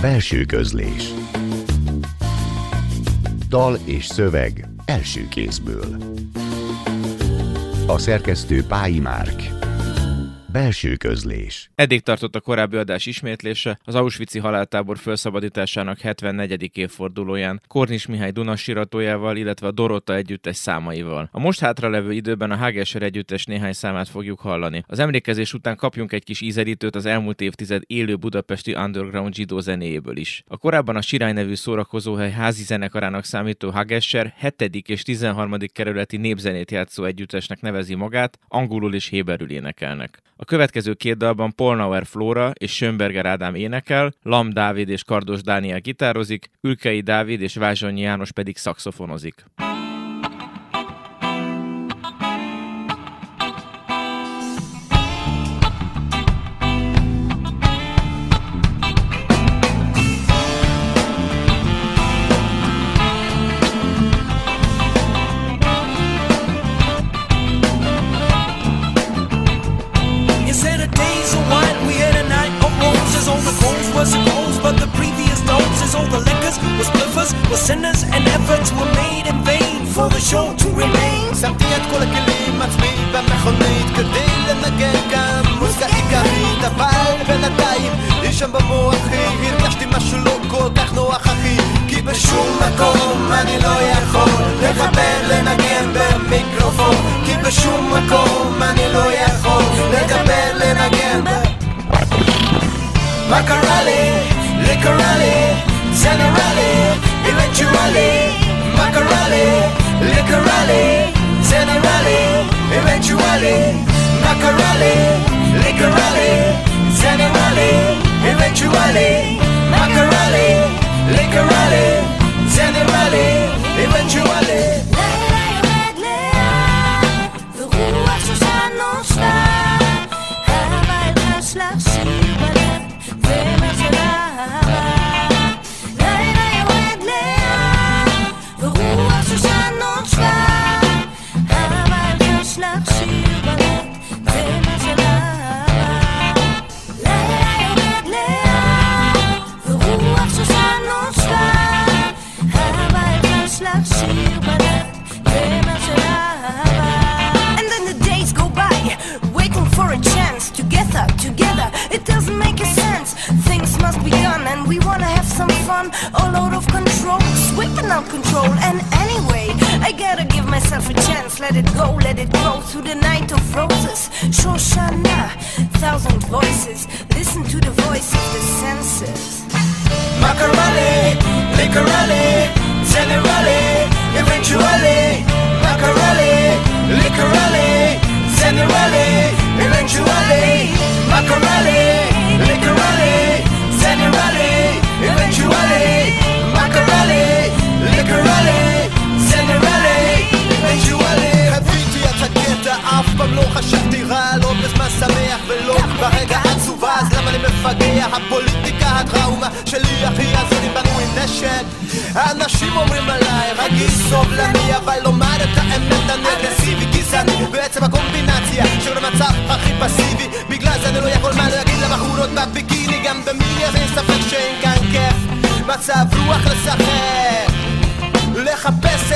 Belső közlés. Dal és szöveg első kézből. A szerkesztő Pályi Márk Belső közlés. Eddig tartott a korábbi adás ismétlése az Auschwitz-i haláltábor felszabadításának 74. évfordulóján Kornis Mihály Dunasiratójával, illetve a Dorotta együttes számaival. A most hátralevő időben a Hageser együttes néhány számát fogjuk hallani. Az emlékezés után kapjunk egy kis ízelítőt az elmúlt évtized élő budapesti underground zsidó zenéjéből is. A korábban a Sirály nevű szórakozóhely házi zenekarának számító Hageser 7. és 13. kerületi népzenét játszó együttesnek nevezi magát, angolul és héberül énekelnek. A következő két dalban Polnauer Flóra és Schönberger Ádám énekel, Lam Dávid és Kardos Dániel gitározik, Ülkei Dávid és Vázsonyi János pedig szakszofonozik. Licorelli, Zanarelli, eventually Macarelli, Licorelli, Zanarelli, eventually Macarelli, Licorelli, Zanarelli, eventually Macarelli, Licorelli, Zanarelli, eventually a chance. Let it go, let it grow through the night of roses. Shoshana, thousand voices. Listen to the voice of the senses. Macarelli, Licorelli, Zenerelli, eventually. Macarelli, Licorelli, Zenerelli, eventually. Macarelli, אנשים אומרים עליי, רגיש סובלני, אבל לומר את האמת אני אגרסיבי, גזעני, בעצם הקומבינציה של המצב הכי פסיבי, בגלל זה אני לא יכול מה להגיד לבחורות בביקיני, גם במיני אז אין ספק שאין כאן כיף, מצב רוח לשחק לחפש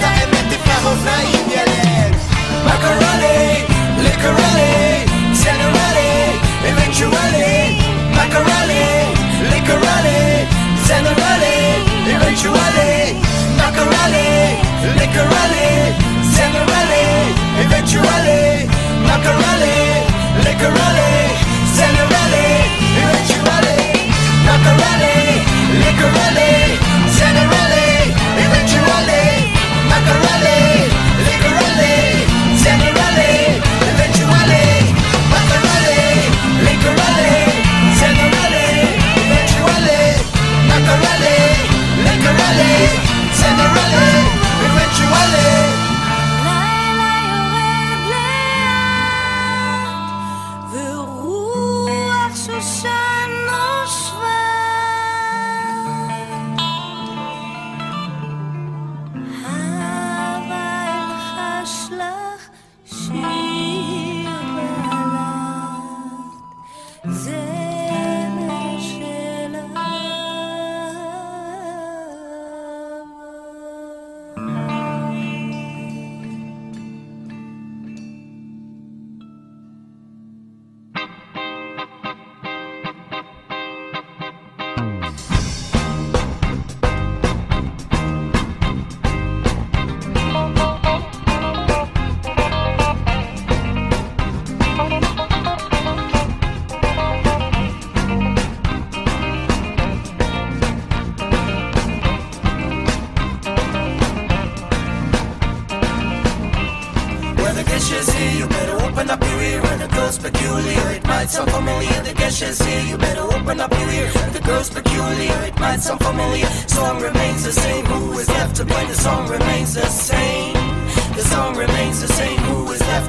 Plata en este flaco, India,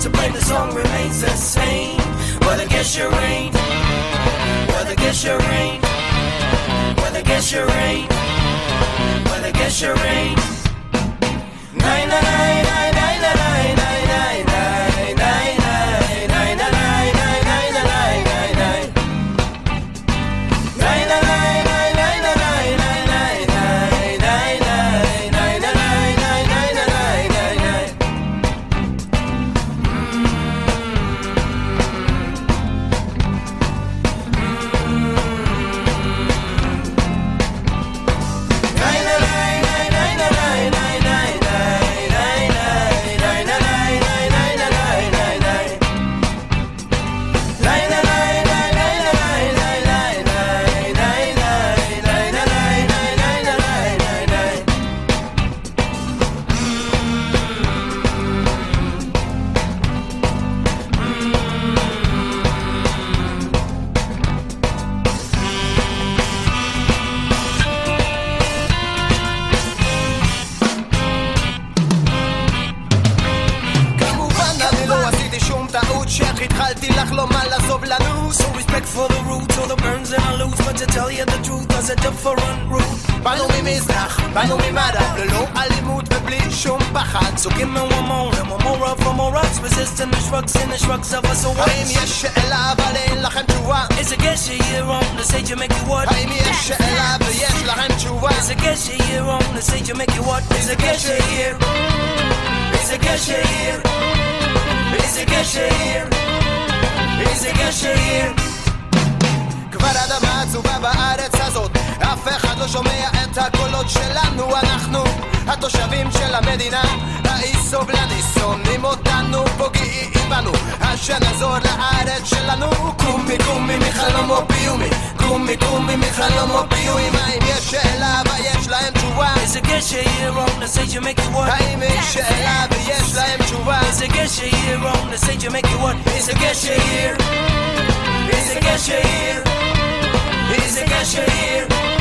to play the song remains the same. Well, I your rain, ain't. Well, your rain, you ain't. your rain, guess you your rain. I. Nine, nine, nine, nine. באנו ממערב, ללא אלימות ובלי שום פחד us resisting the shrugs and the shrugs of us. So האם? יש שאלה אבל אין לכם תשובה? The stage you make you what? האם יש שאלה ויש לכם תשובה? Guess you year. It's a guess you year. It's a guess you year. It's a guess you year. כבר אדמה עצובה בארץ הזאת אף אחד לא שומע את הקולות שלנו אנחנו, התושבים של המדינה. האי סובלני שונאים אותנו, פוגעים בנו, השנה זו לארץ שלנו. קומי קומי מחלום או אופיומי, קומי קומי מחלום או אופיומי. מה אם יש שאלה ויש להם תשובה? איזה גשר יהיה wrong to say you האם יש שאלה ויש להם תשובה? איזה גשר יהיה wrong to say you איזה גשר יהיה? איזה גשר יהיה? איזה גשר יהיה?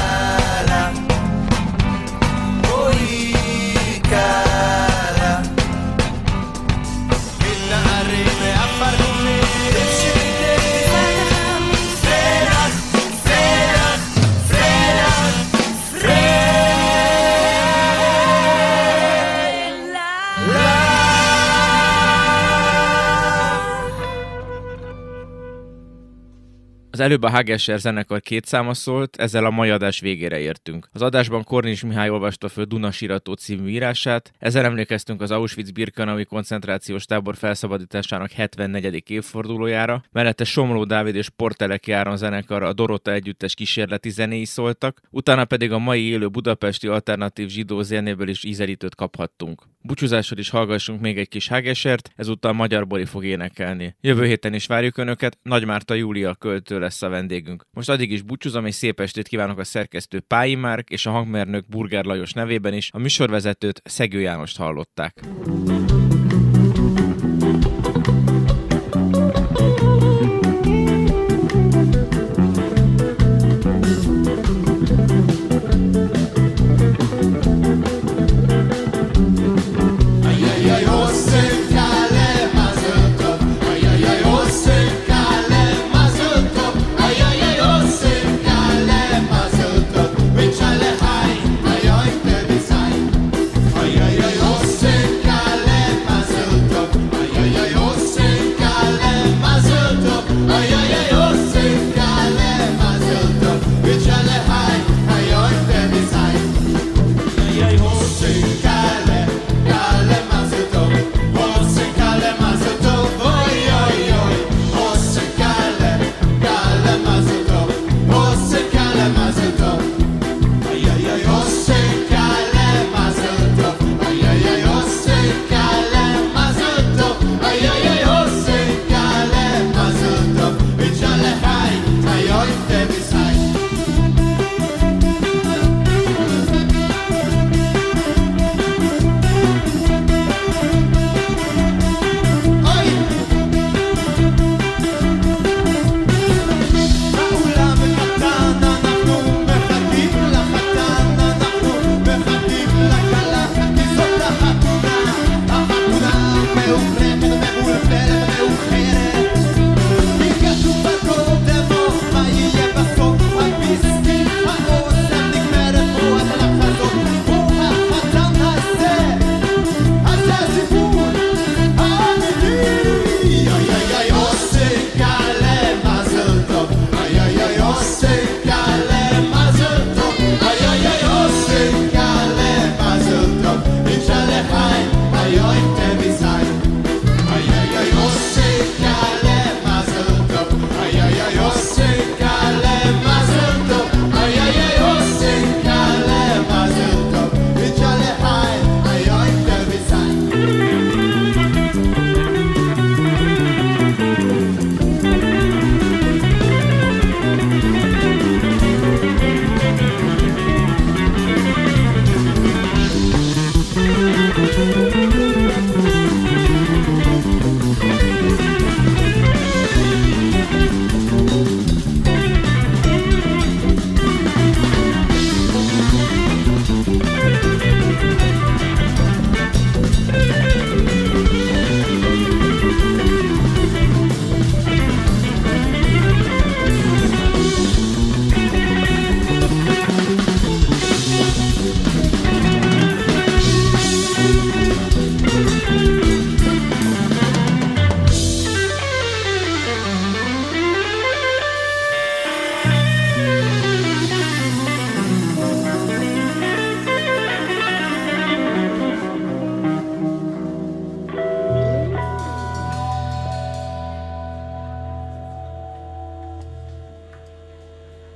előbb a Hagesser zenekar két száma szólt, ezzel a mai adás végére értünk. Az adásban Kornis Mihály olvasta föl Duna Sirató című írását, ezzel emlékeztünk az Auschwitz-Birkenaui koncentrációs tábor felszabadításának 74. évfordulójára, mellette Somló Dávid és Portelek Járon zenekar a Dorota együttes kísérleti zenéi szóltak, utána pedig a mai élő budapesti alternatív zsidó zenéből is ízelítőt kaphattunk. Búcsúzásod is hallgassunk még egy kis Hagesert, ezúttal Magyar Bori fog énekelni. Jövő héten is várjuk Önöket, Nagy Márta Júlia költő lesz a vendégünk. Most addig is búcsúzom, és szép estét kívánok a szerkesztő Pályi Márk és a hangmernök Burger Lajos nevében is. A műsorvezetőt Szegő Jánost hallották.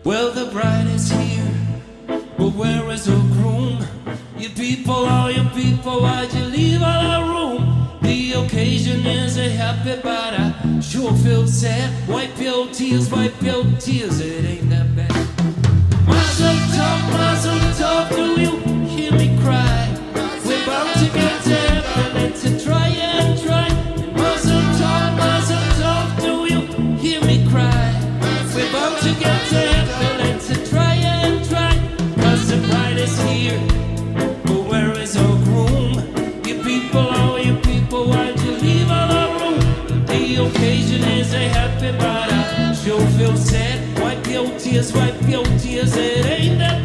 Well, the bride is here, but where is her groom? You people, all you people, why'd you leave all our room? The occasion is a happy, but I sure feel sad. Wipe your tears, wipe your tears, it ain't that bad. Mazel tov, mazel tov, do you hear me cry? Feel sad. Wipe your tears, wipe your tears, it ain't that